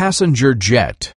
passenger jet.